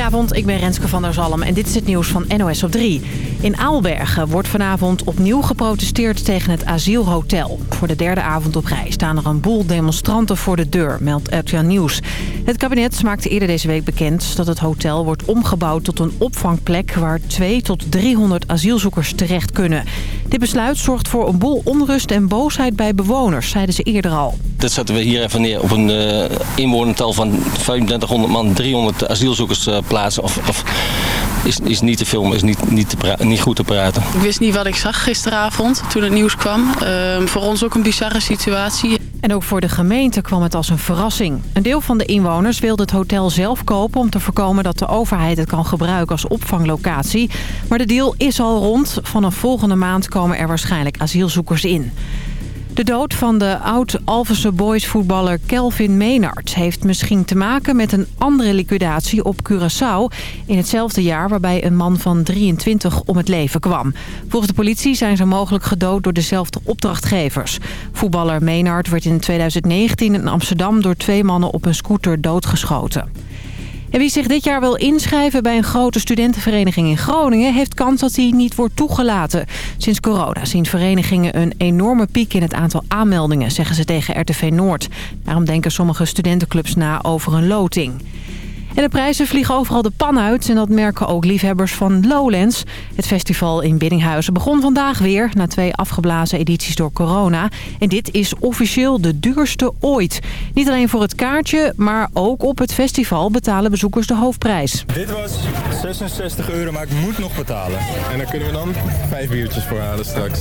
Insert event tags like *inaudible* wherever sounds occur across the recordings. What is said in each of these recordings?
Goedenavond, ik ben Renske van der Zalm en dit is het nieuws van NOS op 3. In Aalbergen wordt vanavond opnieuw geprotesteerd tegen het asielhotel. Voor de derde avond op rij staan er een boel demonstranten voor de deur, meldt RTL Nieuws. Het kabinet maakte eerder deze week bekend dat het hotel wordt omgebouwd tot een opvangplek... waar 2 tot 300 asielzoekers terecht kunnen. Dit besluit zorgt voor een boel onrust en boosheid bij bewoners, zeiden ze eerder al. Dat zetten we hier even neer op een uh, inwonertal van 3500 man, 300 asielzoekers uh, plaatsen. Of, of is, is niet te filmen, is niet, niet, te niet goed te praten. Ik wist niet wat ik zag gisteravond toen het nieuws kwam. Uh, voor ons ook een bizarre situatie. En ook voor de gemeente kwam het als een verrassing. Een deel van de inwoners wilde het hotel zelf kopen... om te voorkomen dat de overheid het kan gebruiken als opvanglocatie. Maar de deal is al rond. Vanaf volgende maand komen er waarschijnlijk asielzoekers in. De dood van de oud-Alphense Boys voetballer Kelvin Meenart... heeft misschien te maken met een andere liquidatie op Curaçao... in hetzelfde jaar waarbij een man van 23 om het leven kwam. Volgens de politie zijn ze mogelijk gedood door dezelfde opdrachtgevers. Voetballer Meenart werd in 2019 in Amsterdam door twee mannen op een scooter doodgeschoten. En wie zich dit jaar wil inschrijven bij een grote studentenvereniging in Groningen... heeft kans dat hij niet wordt toegelaten. Sinds corona zien verenigingen een enorme piek in het aantal aanmeldingen... zeggen ze tegen RTV Noord. Daarom denken sommige studentenclubs na over een loting. En de prijzen vliegen overal de pan uit en dat merken ook liefhebbers van Lowlands. Het festival in Biddinghuizen begon vandaag weer na twee afgeblazen edities door corona. En dit is officieel de duurste ooit. Niet alleen voor het kaartje, maar ook op het festival betalen bezoekers de hoofdprijs. Dit was 66 euro, maar ik moet nog betalen. En daar kunnen we dan vijf biertjes voor halen straks.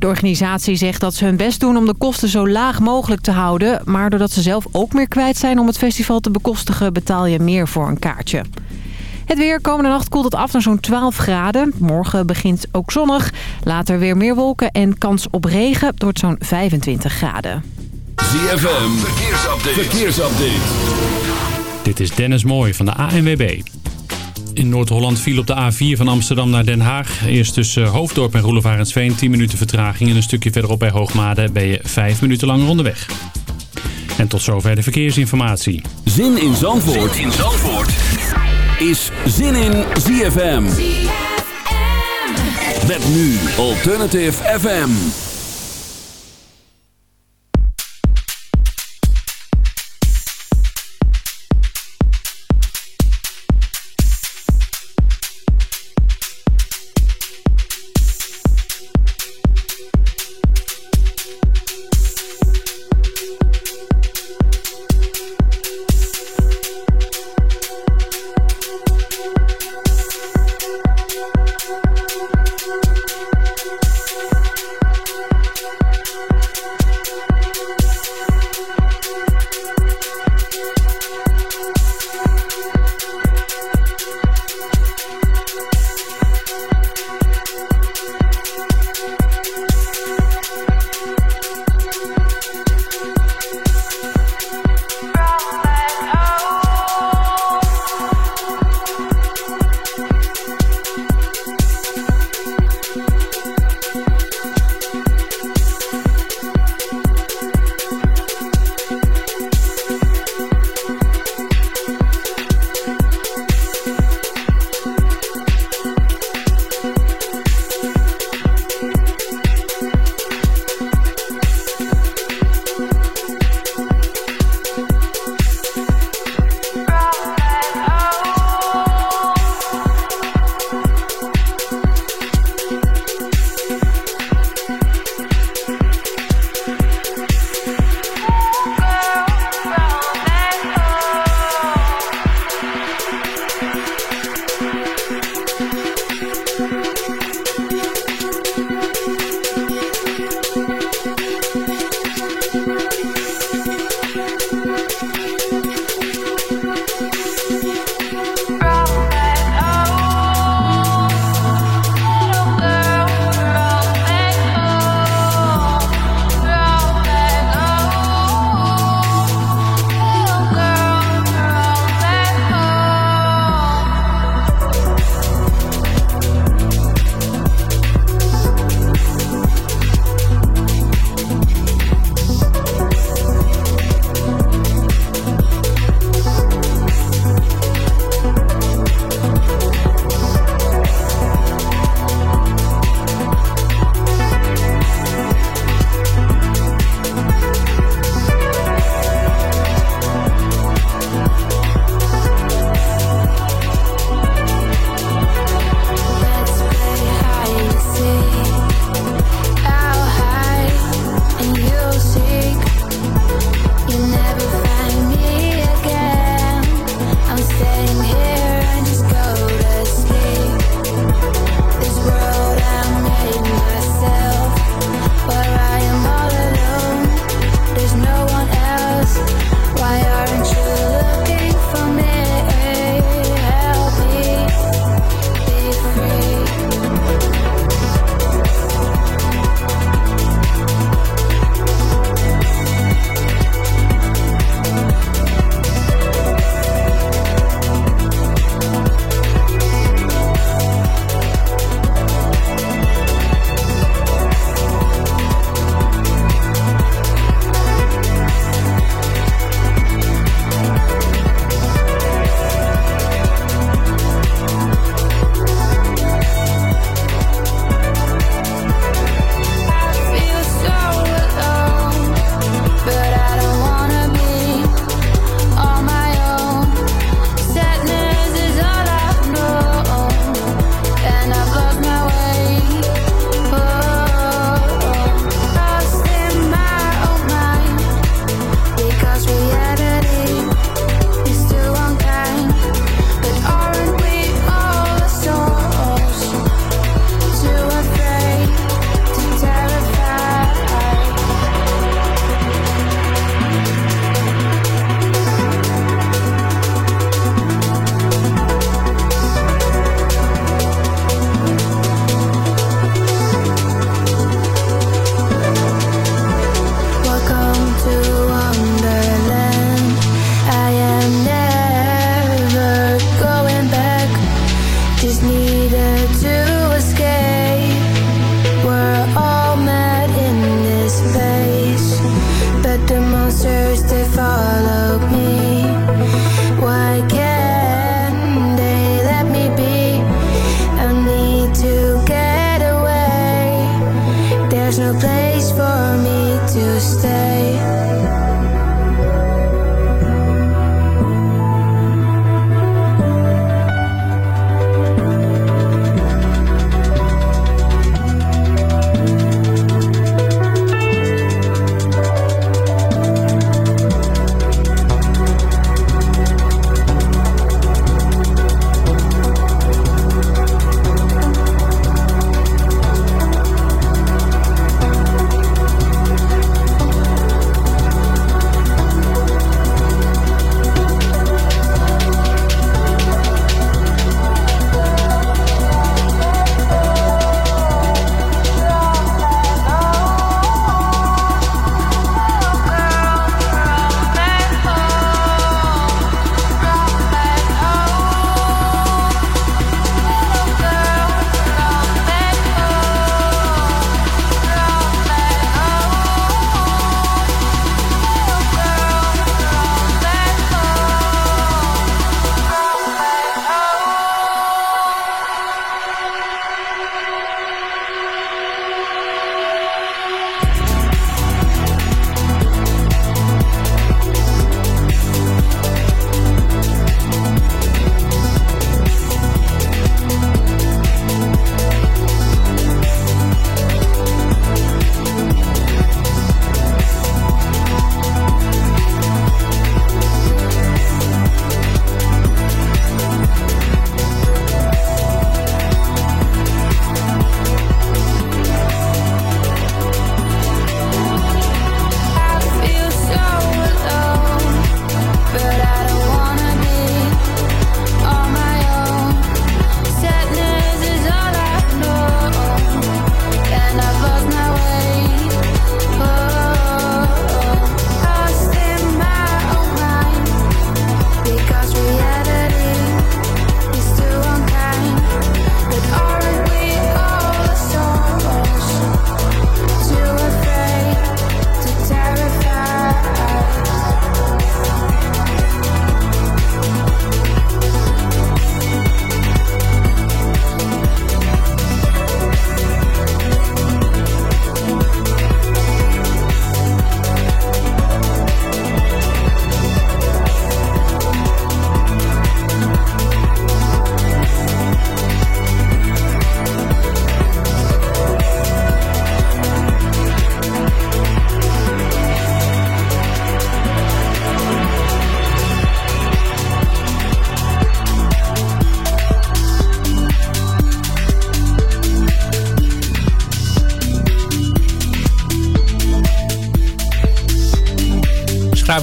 De organisatie zegt dat ze hun best doen om de kosten zo laag mogelijk te houden. Maar doordat ze zelf ook meer kwijt zijn om het festival te bekostigen... betaal je meer voor een kaartje. Het weer komende nacht koelt het af naar zo'n 12 graden. Morgen begint ook zonnig. Later weer meer wolken en kans op regen door zo'n 25 graden. ZFM, verkeersupdate. verkeersupdate. Dit is Dennis Mooij van de ANWB. In Noord-Holland viel op de A4 van Amsterdam naar Den Haag. Eerst tussen Hoofddorp en Roelevarensveen 10 minuten vertraging. En een stukje verderop bij Hoogmade ben je 5 minuten langer onderweg. En tot zover de verkeersinformatie. Zin in Zandvoort, zin in Zandvoort. is Zin in ZFM. ZFM. Met nu Alternative FM.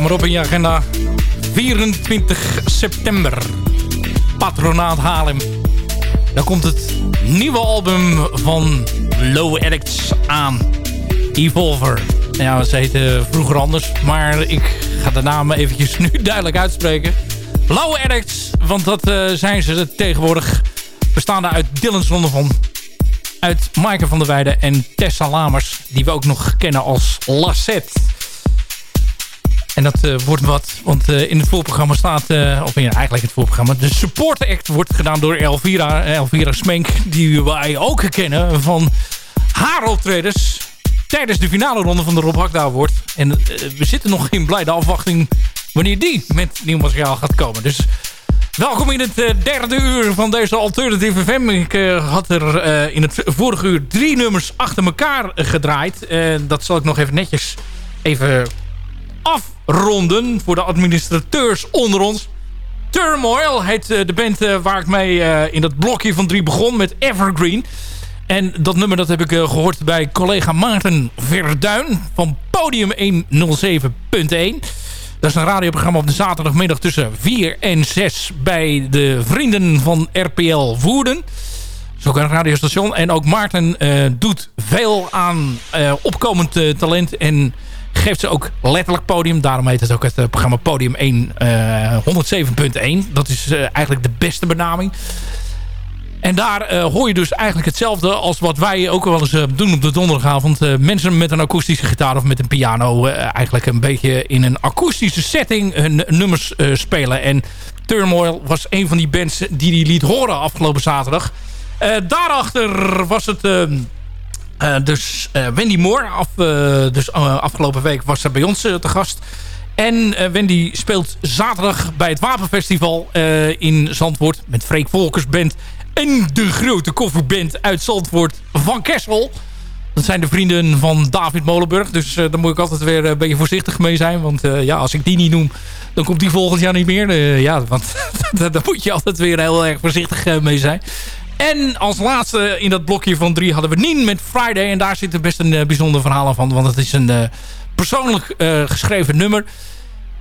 Maar op in je agenda. 24 september. Patronaat Haarlem. Dan komt het nieuwe album van Low Addicts aan. Evolver. Ja, ze heten vroeger anders. Maar ik ga de naam eventjes nu *laughs* duidelijk uitspreken. Low Addicts. Want dat uh, zijn ze tegenwoordig. Bestaande uit Dylan Zonnevan. Uit Maaike van der Weijden en Tessa Lamers. Die we ook nog kennen als Lassette. En dat uh, wordt wat, want uh, in het voorprogramma staat, uh, of ja, eigenlijk het voorprogramma, de support act wordt gedaan door Elvira, Elvira Smenk, die wij ook kennen van haar optredens tijdens de finale ronde van de Rob Hakda wordt. En we zitten nog in blijde afwachting wanneer die met nieuw materiaal gaat komen. Dus welkom in het derde uur van deze Alternative FM. Ik had er in het vorige uur drie nummers achter elkaar gedraaid. dat zal ik nog even netjes even afronden voor de administrateurs onder ons. Turmoil heet eh, de band eh, waar ik mee eh, in dat blokje van drie begon met Evergreen. En dat nummer dat heb ik gehoord bij collega Maarten Verduin van Podium 107.1. Dat is een radioprogramma op de zaterdagmiddag tussen 4 en 6 bij de vrienden van RPL Woerden. Dat is ook een radiostation. En ook Maarten doet veel aan opkomend talent en geeft ze ook letterlijk podium. Daarom heet het ook het eh, programma Podium 1 107.1. Dat is eh, eigenlijk de beste benaming. En daar uh, hoor je dus eigenlijk hetzelfde als wat wij ook wel eens doen op de donderdagavond. Mensen met een akoestische gitaar of met een piano eigenlijk een beetje in een akoestische setting hun nummers spelen. En Turmoil was een van die bands die die liet horen afgelopen zaterdag. daarachter was het uh, dus uh, Wendy Moore, af, uh, dus afgelopen week was ze bij ons te gast. En Wendy speelt zaterdag bij het Wapenfestival in Zandvoort... met Freek Volkers Band en de grote kofferband uit Zandvoort van Kessel. Dat zijn de vrienden van David Molenburg. Dus daar moet ik altijd weer een beetje voorzichtig mee zijn. Want ja, als ik die niet noem, dan komt die volgend jaar niet meer. ja, want *laughs* daar moet je altijd weer heel erg voorzichtig mee zijn. En als laatste in dat blokje van drie hadden we Nien met Friday. En daar zit er best een uh, bijzonder verhaal van. Want het is een uh, persoonlijk uh, geschreven nummer.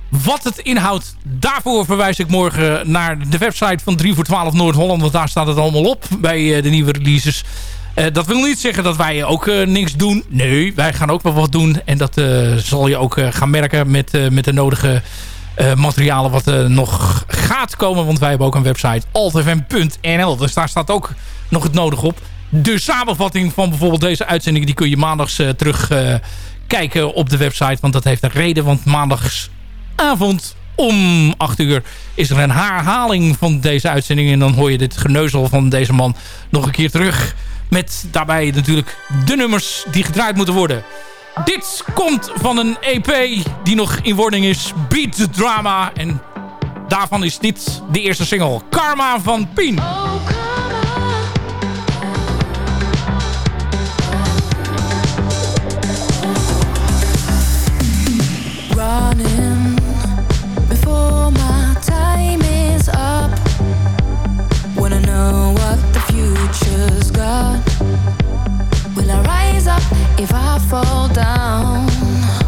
Wat het inhoudt, daarvoor verwijs ik morgen naar de website van 3 voor 12 Noord-Holland. Want daar staat het allemaal op bij de nieuwe releases. dat wil niet zeggen dat wij ook niks doen. Nee, wij gaan ook wel wat doen. En dat zal je ook gaan merken met, met de nodige materialen wat er nog gaat komen. Want wij hebben ook een website altfm.nl. Dus daar staat ook nog het nodig op. De samenvatting van bijvoorbeeld deze uitzending... die kun je maandags uh, terug kijken op de website. Want dat heeft een reden. Want maandagsavond om 8 uur is er een herhaling van deze uitzending. En dan hoor je dit geneuzel van deze man nog een keer terug. Met daarbij natuurlijk de nummers die gedraaid moeten worden. Dit komt van een EP die nog in wording is. Beat the Drama. En daarvan is dit de eerste single. Karma van Pien. Future's got Will I rise up if I fall down?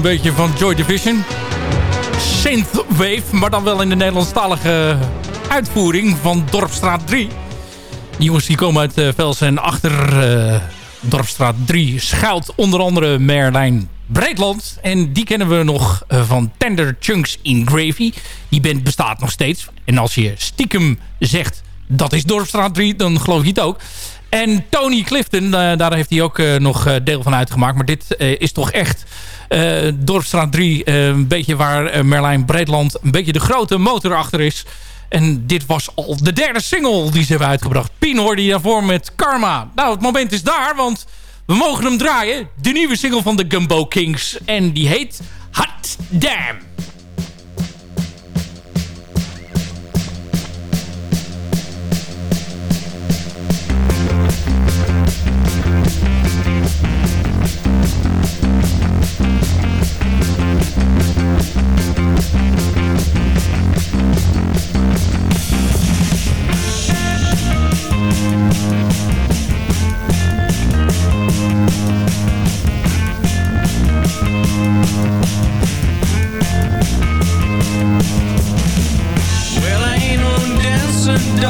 Een beetje van Joy Division. Synthwave, maar dan wel in de Nederlandstalige uitvoering van Dorpstraat 3. Die jongens die komen uit uh, Vels en achter eh, Dorpstraat 3 schuilt onder andere Merlijn Breedland. En die kennen we nog eh, van Tender Chunks in Gravy. Die band bestaat nog steeds. En als je stiekem zegt dat is Dorpstraat 3, dan geloof je het ook. En Tony Clifton, daar heeft hij ook nog deel van uitgemaakt. Maar dit is toch echt Dorpstraat 3. een beetje waar Merlijn Breedland een beetje de grote motor achter is. En dit was al de derde single die ze hebben uitgebracht. Pien hoorde je daarvoor met Karma. Nou, het moment is daar, want we mogen hem draaien. De nieuwe single van de Gumbo Kings. En die heet Hot Damn.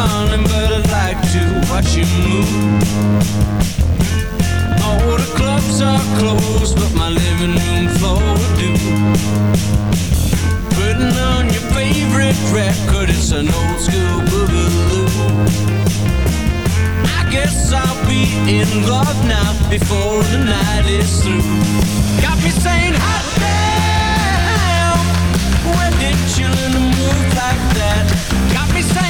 Darling, but I'd like to watch you move. All the clubs are closed, but my living room floor will do. Putting on your favorite record, it's an old school boogaloo. I guess I'll be in love now before the night is through. Got me saying hot damn. When did you learn to move like that? Got me saying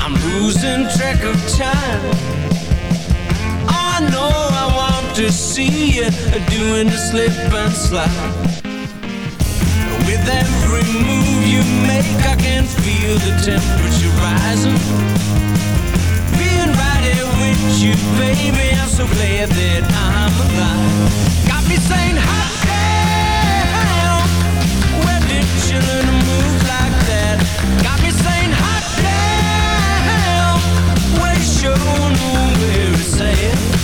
I'm losing track of time. See you doing the slip and slide. With every move you make, I can feel the temperature rising. Being right here with you, baby, I'm so glad that I'm alive. Got me saying, hot damn. Where did you learn to move like that? Got me saying, hot damn. Well, you sure know where it's at.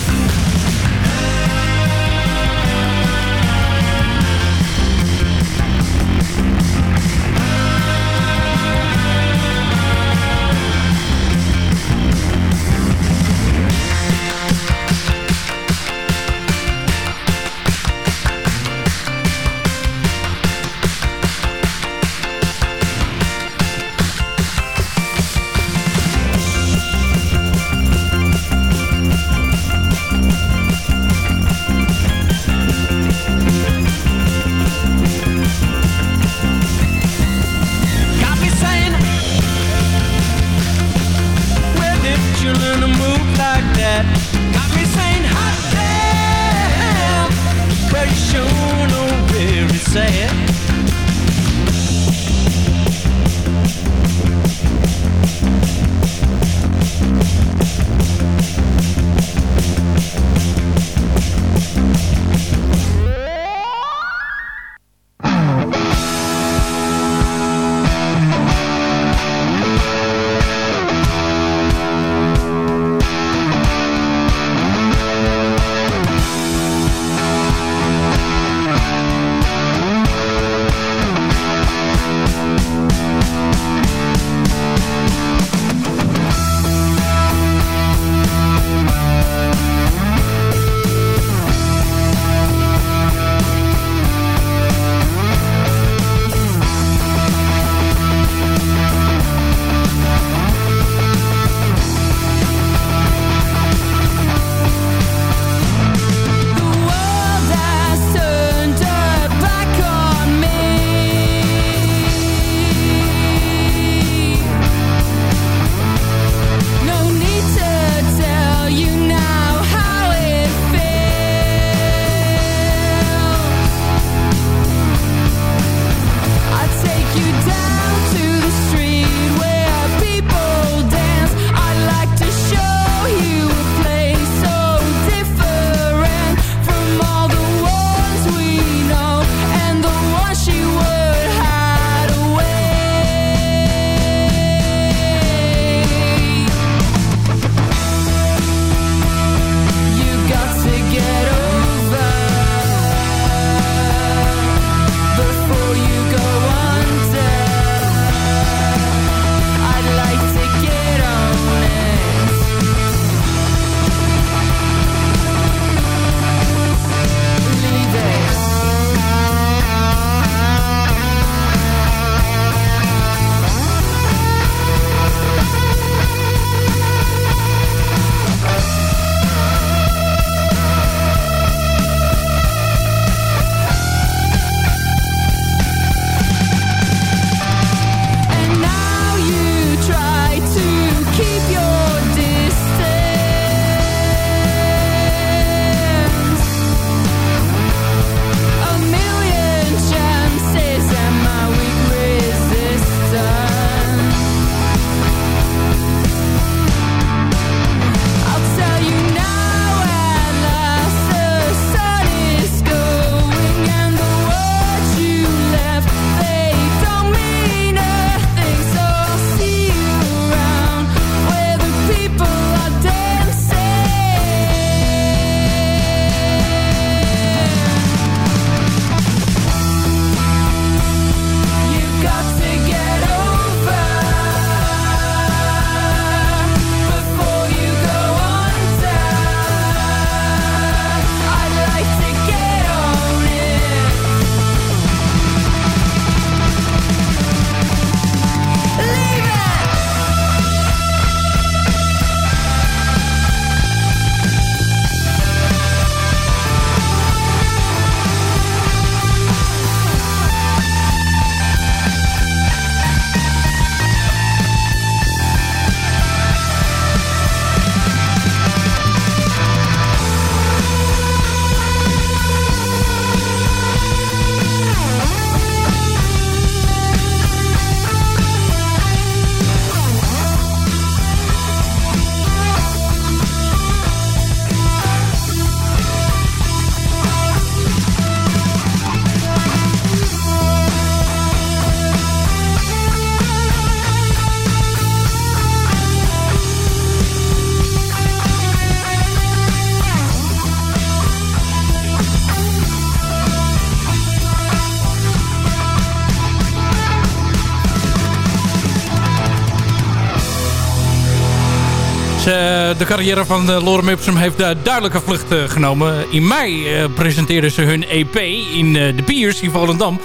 De carrière van uh, Lorem Ipsum heeft uh, duidelijke vlucht genomen. In mei presenteerden ze hun EP in de Piers in Volendam.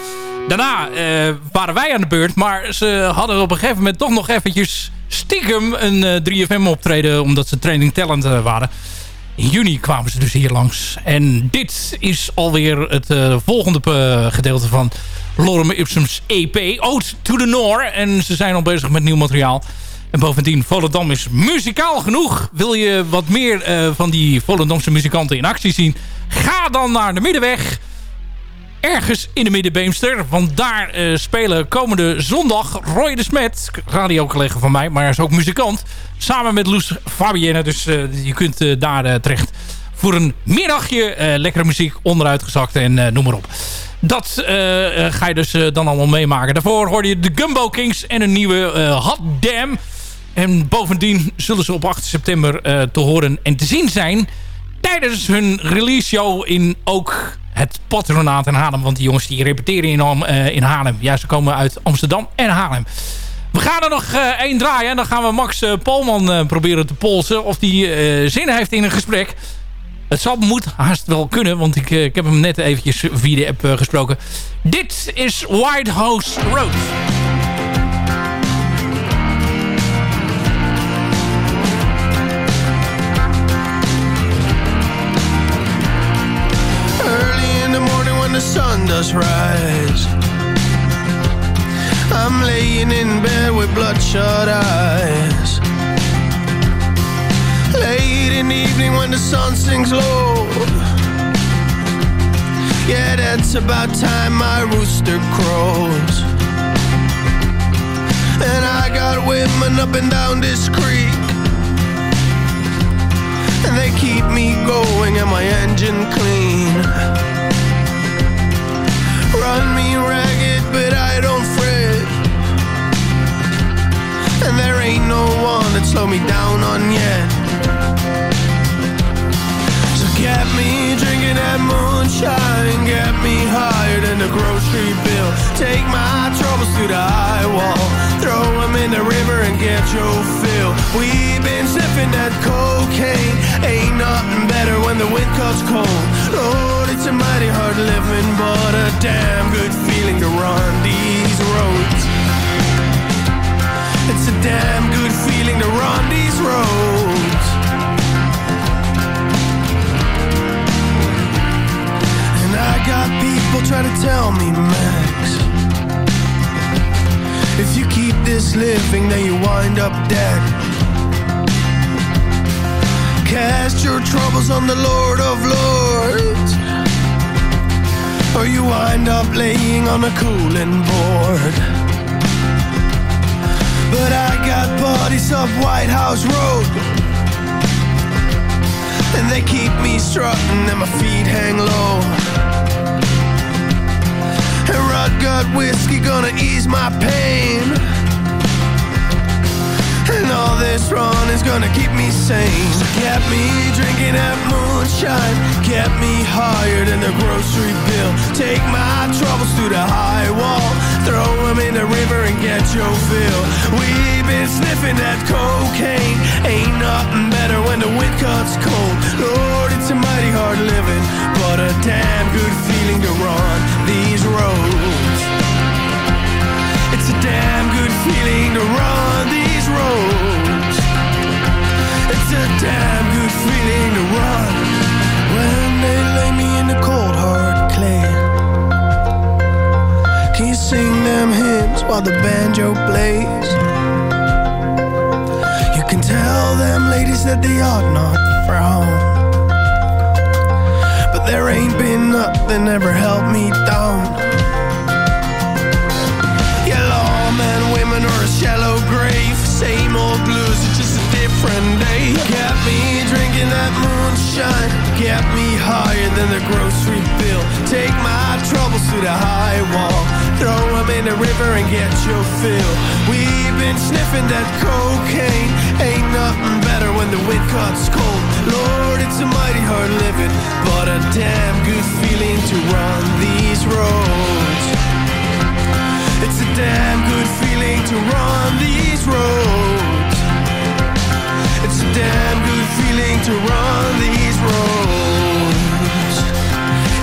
Daarna waren wij aan de beurt, maar ze hadden op een gegeven moment toch nog eventjes stiekem een 3FM optreden, omdat ze training talent waren. In juni kwamen ze dus hier langs. En dit is alweer het volgende gedeelte van Lorem Ipsum's EP. Ode to the Noor. En ze zijn al bezig met nieuw materiaal. En bovendien, Volendam is muzikaal genoeg. Wil je wat meer uh, van die Volendamse muzikanten in actie zien? Ga dan naar de Middenweg. Ergens in de Middenbeemster. Want daar uh, spelen komende zondag Roy de Smet. Radiocollega van mij, maar hij is ook muzikant. Samen met Loes Fabienne. Dus uh, je kunt daar terecht voor een middagje. lekkere muziek, onderuitgezakt en noem maar op. Dat ga je dus dan allemaal meemaken. Daarvoor hoorde je de Gumbo Kings en een nieuwe Hot Damn. En bovendien zullen ze op 8 september uh, te horen en te zien zijn... tijdens hun release show in ook het patronaat in Haarlem. Want die jongens die repeteren in, uh, in Haarlem. Ja, ze komen uit Amsterdam en Haarlem. We gaan er nog uh, één draaien. En dan gaan we Max Polman proberen te polsen. Of die zin heeft in een gesprek. Het zal moet haast wel kunnen. Want ik, ik heb hem net eventjes via de app gesproken. Dit is White House Road. Does rise. I'm laying in bed with bloodshot eyes. Late in the evening when the sun sinks low. Yeah, that's about time my rooster crows. And I got women up and down this creek. And they keep me going and my engine clean run me ragged, but I don't fret. And there ain't no one that slow me down on yet. Get me drinking that moonshine, get me higher than the grocery bill. Take my troubles to the high wall, throw them in the river and get your fill. We've been sipping that cocaine, ain't nothing better when the wind cuts cold. Lord, it's a mighty hard living, but a damn good feeling to run these roads. It's a damn good feeling to run these roads. Got people trying to tell me, Max. If you keep this living, then you wind up dead. Cast your troubles on the Lord of Lords or you wind up laying on a cooling board. But I got buddies up White House Road, and they keep me strutting and my feet hang low. Gut whiskey gonna ease my pain. And all this run is gonna keep me sane. So get me drinking that moonshine. Kept me higher than the grocery bill. Take my troubles to the high wall Throw them in the river and get your fill. We've been sniffing that cocaine. Ain't nothing better when the wind cuts cold. Lord, it's a mighty hard living But a damn good feeling to run these roads. It's a damn good feeling to run these roads. It's a damn good feeling to run. When they lay me in the cold while the banjo plays? You can tell them ladies that they ought not frown. But there ain't been nothing ever held me down. Yeah, lawmen, women, or a shallow grave same old blues, it's just a different day. Got me drinking that moonshine, get me higher than the grocery bill. Take my troubles to the high wall, Throw them in the river and get your fill. We've been sniffing that cocaine. Ain't nothing better when the wind cuts cold. Lord, it's a mighty hard living But a damn good feeling to run these roads. It's a damn good feeling to run these roads. It's a damn good feeling to run these roads.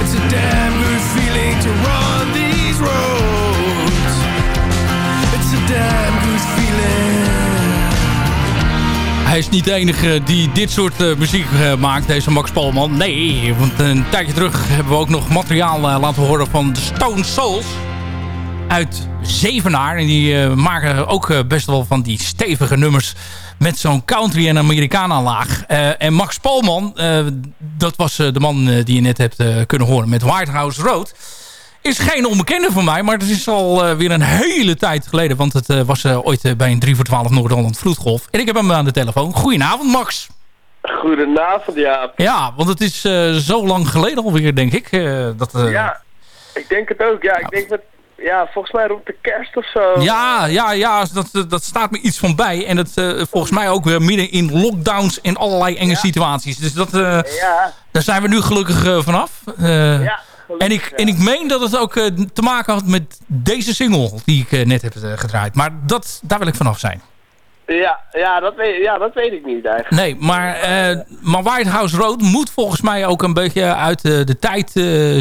It's a damn good feeling to run these roads. Hij is niet de enige die dit soort eh, muziek eh, maakt, deze Max Palman. Nee, want een tijdje terug hebben we ook nog materiaal eh, laten horen van de Stone Souls uit Zevenaar. En die maken ook best wel van die stevige nummers met zo'n country en Americana laag. en Max Palman, dat was de man die je net hebt kunnen horen met White House Road is geen onbekende voor mij, maar het is al uh, weer een hele tijd geleden. Want het uh, was uh, ooit bij een 3 voor 12 Noord-Holland Vloedgolf. En ik heb hem aan de telefoon. Goedenavond, Max. Goedenavond, ja. Ja, want het is zo lang geleden alweer, denk ik. dat, ja, ik denk het ook. Ja, ik denk dat ja, volgens mij rond de kerst of zo. Ja, ja, ja dat, dat staat me iets van bij. En dat volgens mij ook weer midden in lockdowns en allerlei enge ja. situaties. Dus dat, ja. daar zijn we nu gelukkig vanaf. ja. En ik, en ik meen dat het ook uh, te maken had met deze single die ik uh, net heb uh, gedraaid. Maar dat, daar wil ik vanaf zijn. Ja, ja, dat, weet, ja dat weet ik niet eigenlijk. Nee, maar, maar White House Road moet volgens mij ook een beetje uit de tijd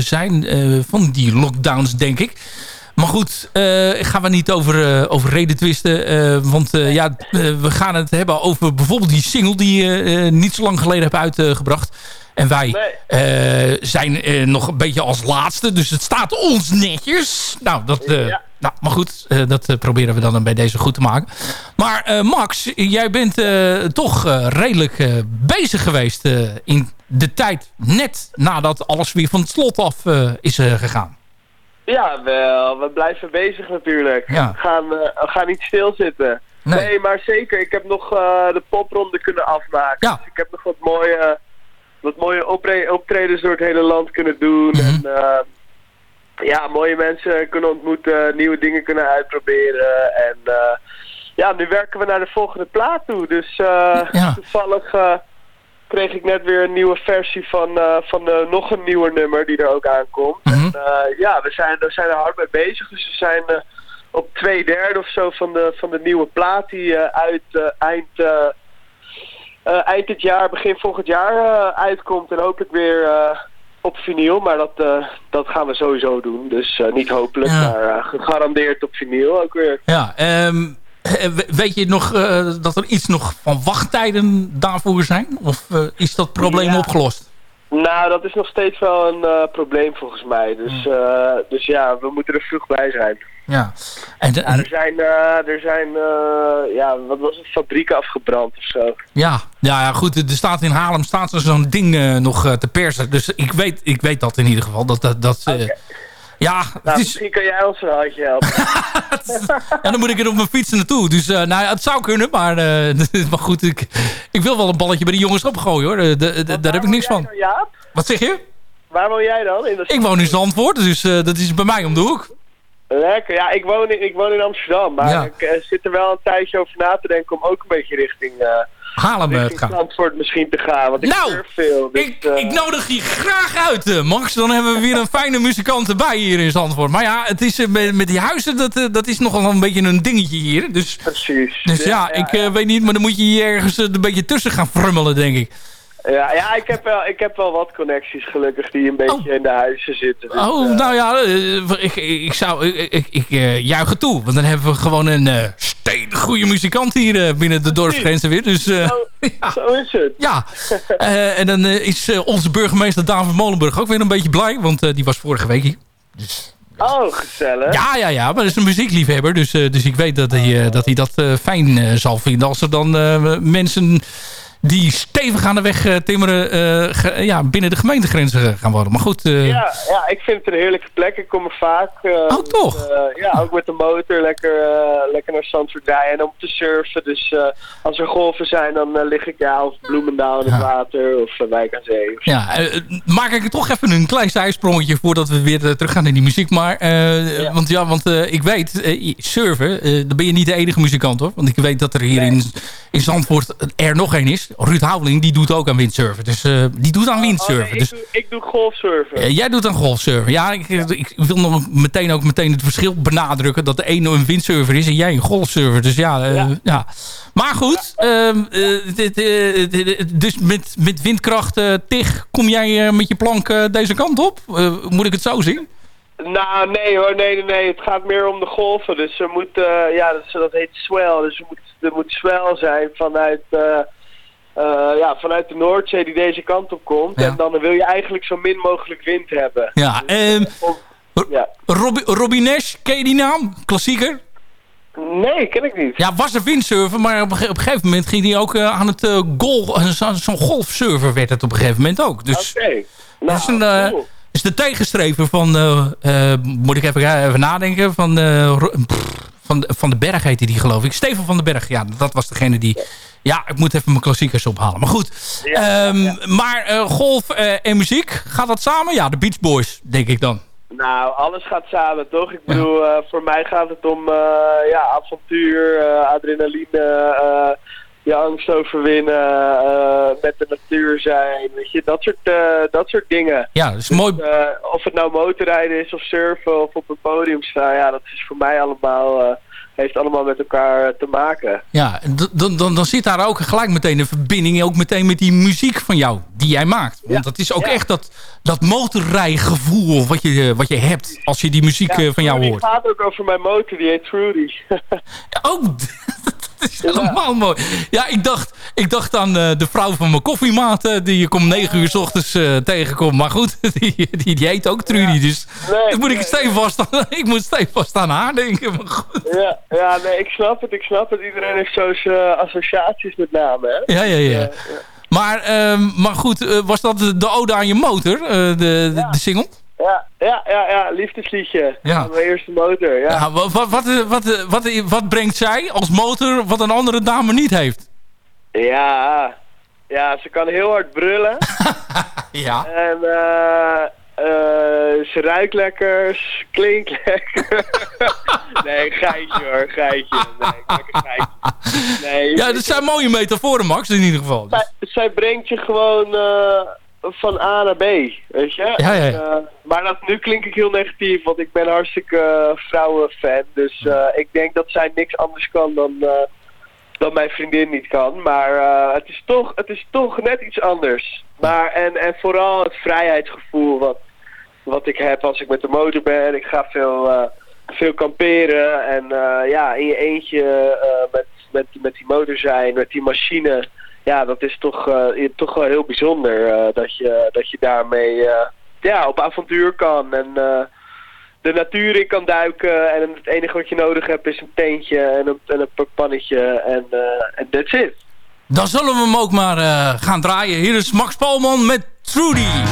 zijn van die lockdowns, denk ik. Maar goed, uh, gaan we niet over, over reden twisten. Want ja, we gaan het hebben over bijvoorbeeld die single die je niet zo lang geleden hebt uitgebracht. En wij nee. uh, zijn uh, nog een beetje als laatste. Dus het staat ons netjes. Nou, dat, ja. nou maar goed. dat proberen we dan bij deze goed te maken. Maar Max, jij bent toch redelijk bezig geweest in de tijd. Net nadat alles weer van het slot af is gegaan. Ja, wel. We blijven bezig natuurlijk. Ja. We, gaan, we gaan niet stilzitten. Nee. nee, maar zeker. Ik heb nog de popronde kunnen afmaken. Ja. Dus ik heb nog wat mooie wat mooie optredens door het hele land kunnen doen. Mhm. En uh, ja, mooie mensen kunnen ontmoeten, nieuwe dingen kunnen uitproberen. En uh, ja, nu werken we naar de volgende plaat toe. Dus ja. toevallig kreeg ik net weer een nieuwe versie van, van nog een nieuwer nummer die er ook aankomt. Mm En ja, we zijn, we zijn er hard mee bezig. Dus we zijn op twee derde of zo van de, van de nieuwe plaat die uit eind eind dit jaar, begin volgend jaar uh, uitkomt. En hopelijk weer uh, op vinyl. Maar dat, dat gaan we sowieso doen. Dus niet hopelijk, maar gegarandeerd op vinyl ook weer. Ja, um, weet je nog dat er iets nog van wachttijden daarvoor zijn? Of is dat probleem ja. opgelost? Nou, dat is nog steeds wel een probleem volgens mij. Dus, dus ja, we moeten er vroeg bij zijn. Ja. En, de, er zijn, uh, er zijn uh, ja, wat was het, fabrieken afgebrand of zo. Ja, ja, ja goed, er staat in Haarlem staat er zo'n ding uh, nog te persen. Dus ik weet, ik weet dat in ieder geval. Dat, dat, dat, okay. Ja, nou, is... misschien kan jij ons een handje helpen. *laughs* ja, dan moet ik er op mijn fiets naartoe. Dus nou, ja, het zou kunnen, maar, *laughs* maar goed, ik, ik wil wel een balletje bij de jongens opgooien hoor. De, de, de, daar heb ik niks van. Dan? Wat zeg je? Waar woon jij dan? In ik woon in Zandvoort, dus dat is bij mij om de hoek. Lekker. Ja, ik woon in, ik woon in Amsterdam. Maar ik uh, zit er wel een tijdje over na te denken om ook een beetje richting... Uh, Haarlem te gaan. Zandvoort misschien te gaan, want ik nou, veel. Dus, ik, uh... ik, nodig je graag uit, Max. Dan hebben we weer een fijne muzikant erbij hier in Zandvoort. Maar ja, het is, met, met die huizen, dat, dat is nogal een beetje een dingetje hier. Dus, Precies. Dus ja, ja ik weet niet, maar dan moet je hier ergens een beetje tussen gaan frummelen, denk ik. Ja, ja ik, heb wel, ik heb wel wat connecties gelukkig die een beetje oh. in de huizen zitten. Dus, oh, uh, nou ja, uh, ik, ik, zou, ik, ik, ik uh, juich het toe. Want dan hebben we gewoon een uh, goede muzikant hier binnen de dorpsgrenzen weer. Dus, zo, *laughs* ja. zo, is het. Ja, en dan is onze burgemeester David Molenburg ook weer een beetje blij. Want die was vorige week hier. Dus, Oh, gezellig. Ja, ja, ja. Maar dat is een muziekliefhebber. Dus, dus ik weet dat hij, dat, hij dat fijn zal vinden. Als er dan mensen die stevig aan de weg uh, timmeren uh, ja, binnen de gemeentegrenzen gaan worden. Maar goed... Uh... Ja, ja, ik vind het een heerlijke plek. Ik kom er vaak. ook oh, toch? ja, ook met de motor lekker, lekker naar Zandvoort rijden en om te surfen. Dus als er golven zijn, dan lig ik ja, of Bloemendaal in het ja. water of Wijk aan Zee. Ja, maak ik toch even een klein zijsprongetje voordat we weer terug gaan in die muziek. Maar, ja. Want ja, want ik weet, surfen, dan ben je niet de enige muzikant hoor. Want ik weet dat er hier nee. in, in Zandvoort er nog één is. Ruud Houweling, die doet ook aan windsurfen. Dus uh, die doet aan windsurfen. Oh, nee, dus, ik, doe, ik doe golfsurfen. Uh, jij doet aan golfsurfen. Ja, ik, ik, wil nog meteen ook meteen het verschil benadrukken. Dat de ene een windsurfer is en jij een golfsurfer. Dus ja, uh, ja. ja. Maar goed, ja. dus met, met windkracht tig kom jij met je plank deze kant op? moet ik het zo zien? Nou, nee hoor, nee, nee, nee. Het gaat meer om de golven. Dus er moet, ja, dat, dat heet swell. Dus er moet, er moet swell zijn vanuit ja, vanuit de Noordzee die deze kant op komt. En dan wil je eigenlijk zo min mogelijk wind hebben. Ja, dus, um, ja. Robbie, Nash, ken je die naam? Klassieker? Nee, ken ik niet. Ja, was een windsurfer, maar op een, gegeven moment ging hij ook aan het uh, golf... Zo'n golfsurfer werd het op een gegeven moment ook. Dus, Oké. Okay. Nou, is, een, is de tegenstrever van... moet ik even, even nadenken, van... van, van de Berg heette die geloof ik. Steven van den Berg, ja, dat was degene die... Ja, ik moet even mijn klassiekers ophalen. Maar goed, ehm, maar golf en muziek, gaat dat samen? Ja, de Beach Boys, denk ik dan. Nou, alles gaat samen, toch? Ik bedoel, uh, voor mij gaat het om ja, avontuur, adrenaline, je angst overwinnen, met de natuur zijn, weet je, dat soort, dat soort dingen. Ja, dat is mooi. Dus, of het nou motorrijden is of surfen of op een podium staan, ja, dat is voor mij allemaal heeft allemaal met elkaar te maken. Ja, dan, dan, dan zit daar ook gelijk meteen een verbinding... ook meteen met die muziek van jou, die jij maakt. Want dat is ook echt dat, dat motorrijgevoel wat je, wat je hebt... als je die muziek ja, van jou hoort. Het gaat ook over mijn motor, die heet Trudy. *laughs* ook, *laughs* *laughs* dat is helemaal mooi. Ja, ik dacht, ik dacht aan uh, de vrouw van mijn koffiemaat... die ik om negen uur s ochtends uh, tegenkom. Maar goed, *laughs* die, die, die heet ook Trudy. Dus nee, moet ik, stevast aan, ik moet stevast *laughs* aan haar denken. Maar goed. Ja, ja, nee, ik snap het, ik snap het. Iedereen heeft zo'n uh, associaties met namen, hè? Ja, ja, ja. Ja. Maar, uh, maar goed, was dat de, de ode aan je motor, de, de, ja. de, single? Ja, ja, ja, ja, liefdesliedje. Ja. Mijn eerste motor, ja. ja wat, wat, wat, wat, wat, wat brengt zij als motor wat een andere dame niet heeft? Ja, ja, ze kan heel hard brullen. *laughs* ja. En uh, uh, ze ruikt lekker, klinkt lekker. *laughs* nee, geitje hoor, geitje. Nee, lekker geitje. Nee, ja, dat zijn mooie metaforen, Max, in ieder geval. Zij, zij brengt je gewoon uh, van A naar B, weet je? Ja, ja. Uh, maar dat, nu klink ik heel negatief, want ik ben hartstikke vrouwenfan. Dus ik denk dat zij niks anders kan dan dan mijn vriendin niet kan. Maar het, is toch, het is toch net iets anders. Maar, en, en vooral het vrijheidsgevoel wat, wat ik heb als ik met de motor ben. Ik ga veel, veel kamperen en ja, in je eentje met, met, met die motor zijn, met die machine. Ja, dat is toch, toch wel heel bijzonder dat, je, dat je daarmee ja, op avontuur kan. En de natuur in kan duiken. En het enige wat je nodig hebt is een teentje en een, en een pannetje. En uh, that's it. Dan zullen we hem ook maar gaan draaien. Hier is Max Palman met Trudy.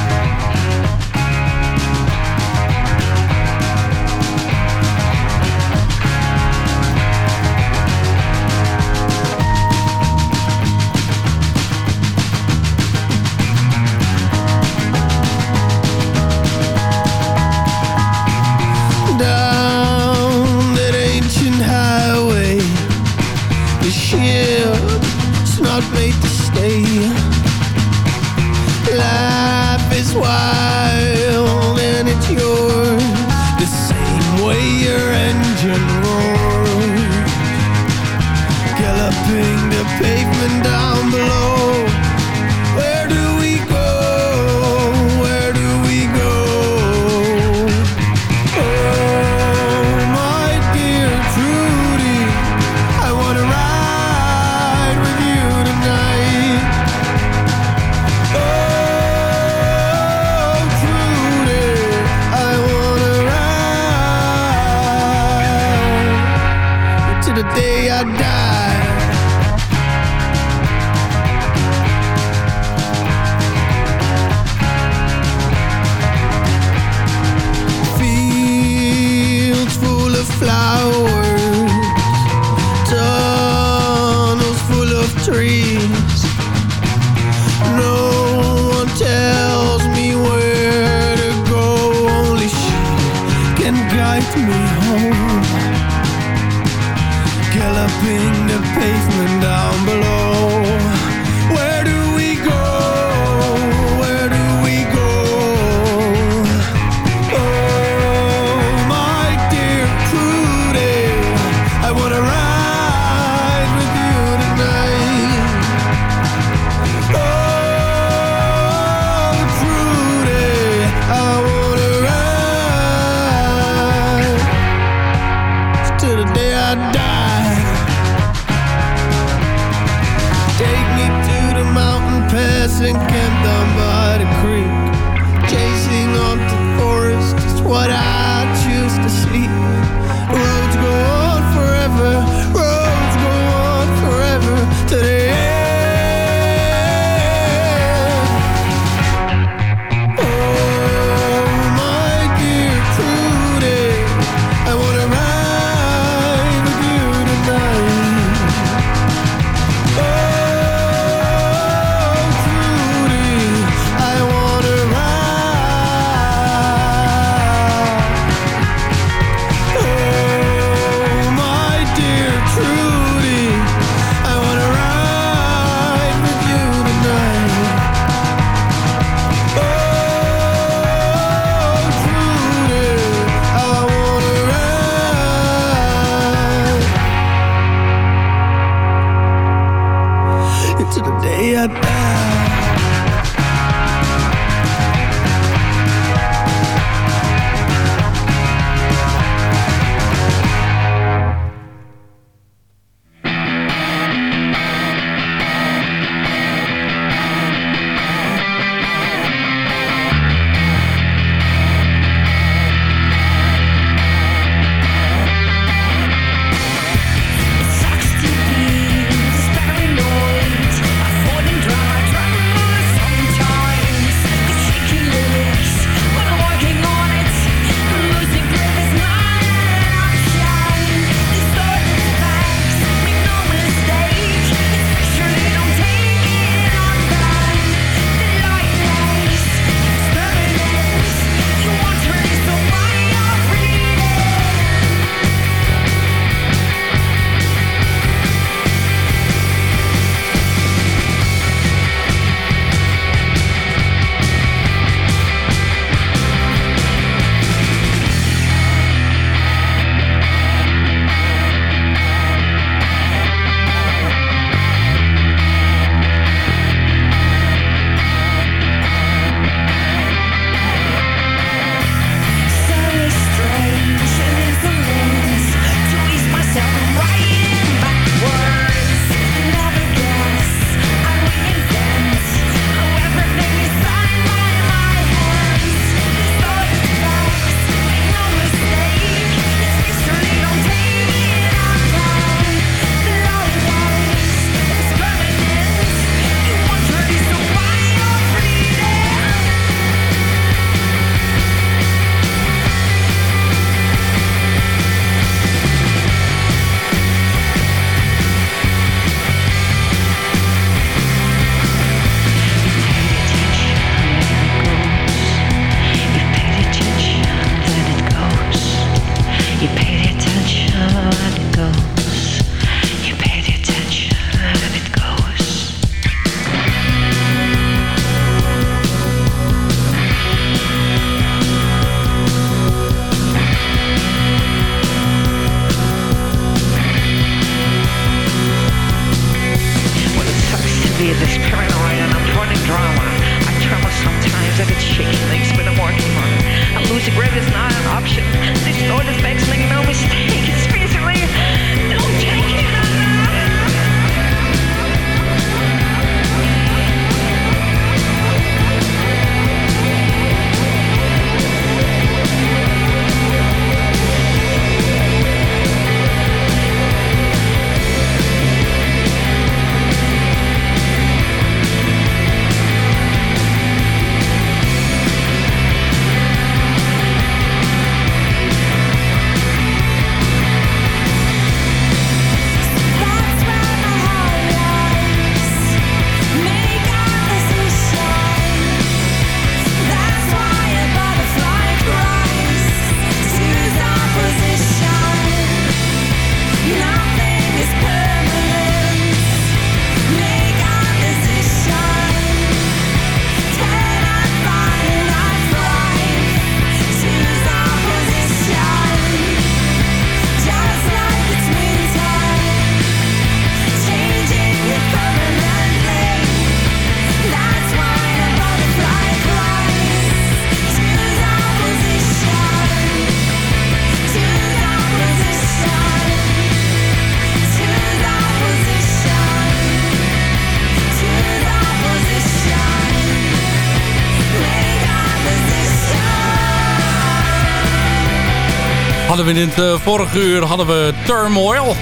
Hadden in het vorige uur hadden we Turmoil.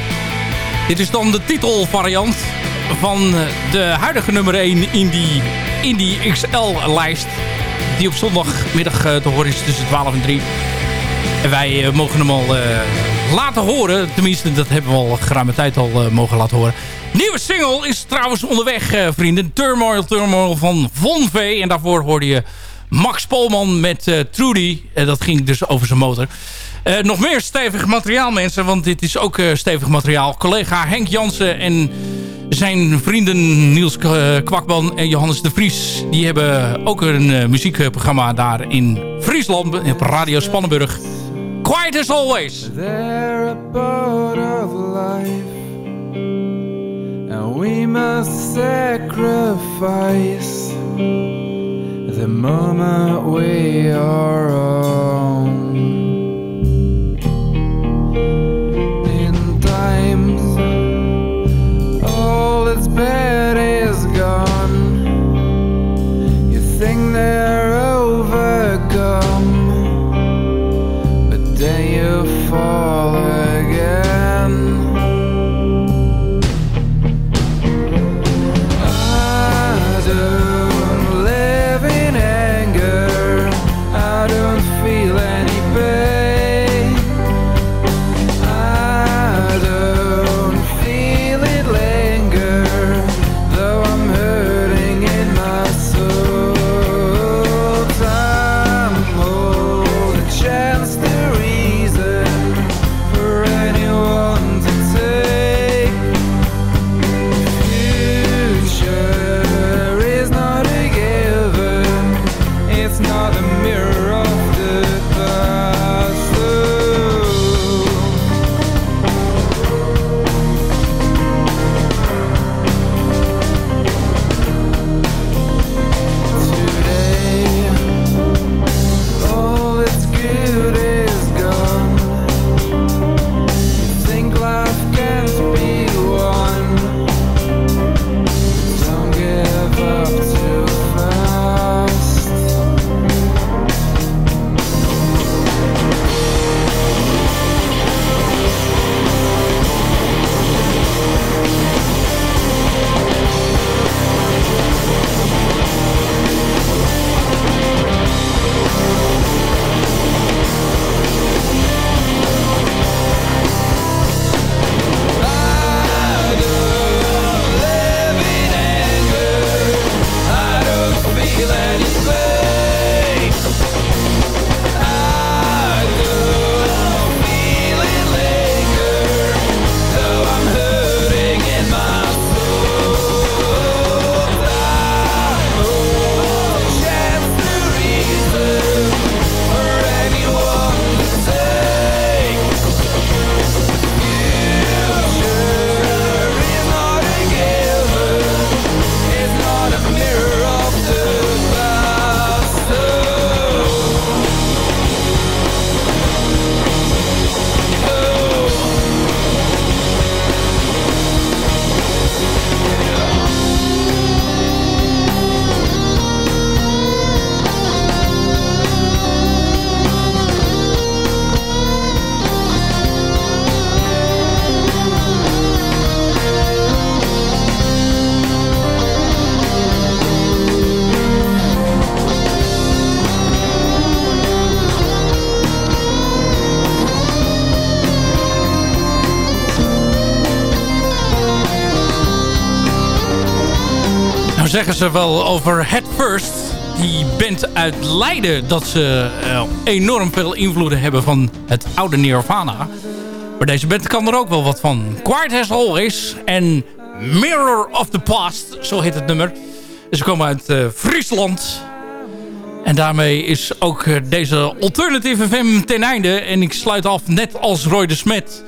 Dit is dan de titelvariant van de huidige nummer 1 in die, in die XL-lijst. Die op zondagmiddag te horen is tussen 12 en 3. En wij mogen hem al laten horen. Tenminste, dat hebben we al geruime tijd al mogen laten horen. Nieuwe single is trouwens onderweg, vrienden. Turmoil, Turmoil van Von V. En daarvoor hoorde je Max Polman met Trudy. Uh, dat ging dus over zijn motor. Nog meer stevig materiaal, mensen. Want dit is ook stevig materiaal. Collega Henk Jansen en zijn vrienden Niels Kwakman en Johannes de Vries... die hebben ook een muziekprogramma daar in Friesland. Op Radio Spannenburg. Quiet as always. And we must sacrifice the moment we are on. bed is gone. You think there zeggen ze wel over Head First. Die band uit Leiden. Dat ze uh, enorm veel invloeden hebben van het oude Nirvana. Maar deze band kan er ook wel wat van. Quiet as Always en Mirror of the Past. Zo heet het nummer. Ze komen uit uh, Friesland. En daarmee is ook uh, deze Alternative FM ten einde. En ik sluit af net als Roy de Smet.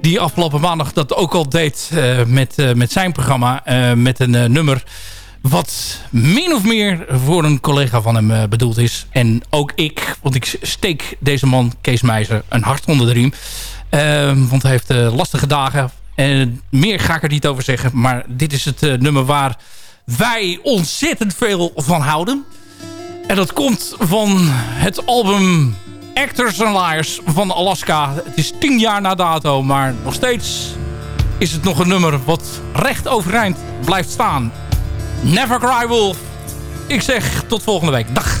Die afgelopen maandag dat ook al deed met, met zijn programma. met een nummer wat min of meer voor een collega van hem uh, bedoeld is. En ook ik, want ik steek deze man, Kees Meijzer, een hart onder de riem. Uh, want hij heeft uh, lastige dagen. En meer ga ik er niet over zeggen. Maar dit is het uh, nummer waar wij ontzettend veel van houden. En dat komt van het album Actors and Liars van Alaska. Het is tien jaar na dato, maar nog steeds is het nog een nummer wat recht overeind blijft staan. Never Cry Wolf. Ik zeg tot volgende week. Dag.